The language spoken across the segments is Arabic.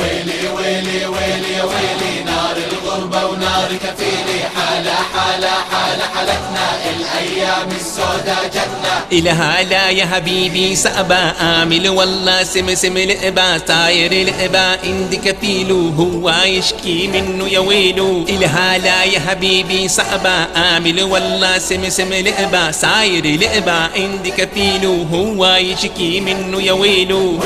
ويلي حالة حالة حالة حالتنا الأيام السوداء جتنا. إلها لا يا حبيبي سأبا آمل والله سم سم الإبا طاير الإبا عندي كفيلو هو يشكي منه يا ويلو إلها لا يا حبيبي سأبا آمل والله سم سم الإبا ساير الإبا عندي كفيلو هو يشكي منه يا ويلو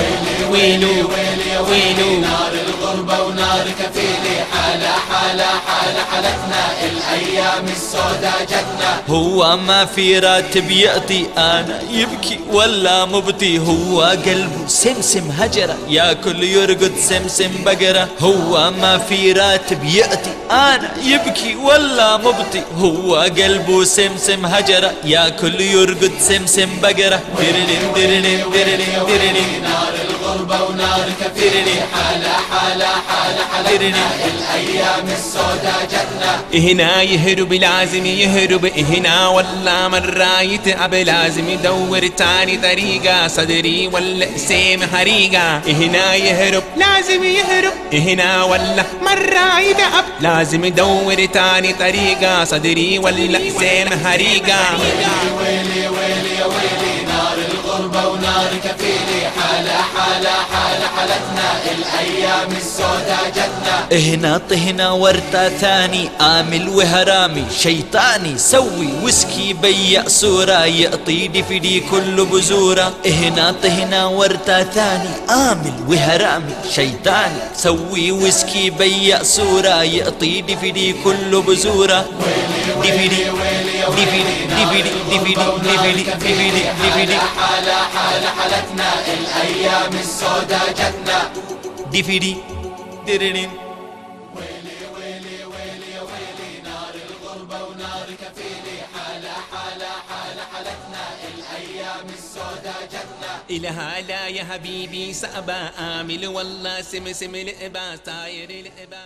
ويلو ويلي ويلي نار الغربة ونار كفيلي حالة حالة حالة حالتنا الأيام السوداء جنة هو ما في راتب يأتي أنا يبكي ولا مبتي. هو قلبه سمسم هجرة ياكل يرقد سمسم بقرة. هو ما في راتب يأتي أنا يبكي ولا مبتي. هو قلبه سمسم هجرة ياكل يرقد سمسم بقرة. درلين درلين درلين درلين نار الغربة ونار كفيلي حالة حالة حالة حالتنا الأيام السوداء جنة. هنا يهرب لازم يهرب. هنا ولا مرة يتعب لازم يدور تاني طريقة. صدري ولا سيم حريقة هنا يهرب. لازم يهرب. هنا ولا مرة يتعب لازم يدور تاني طريقة. صدري ولا سيم حريقة ويلي ويلي يا ويلي. الغربة ونار كفيلي حالة حالة حالة حالتنا الأيام السوداء جنة هنا طهنا ورطة ثاني آمل وهرامي شيطاني سوي ويسكي بيع صورة يعطي دفدي كل بزورة. هنا طهنا ورطة ثاني آمل وهرامي شيطاني سوي ويسكي بيع صورة يعطي دفدي كل بزورة. دفدي دفدي دفدي حالة حالة حالتنا الأيام السوداء جنة دفدي درين ويلي ويلي ويلي ويلي نار الغربة ونار كفيلي حالة حالة حالة حالتنا الأيام السوداء جنة إلها يا حبيبي سأبا آمل والله سم سم طاير الإبا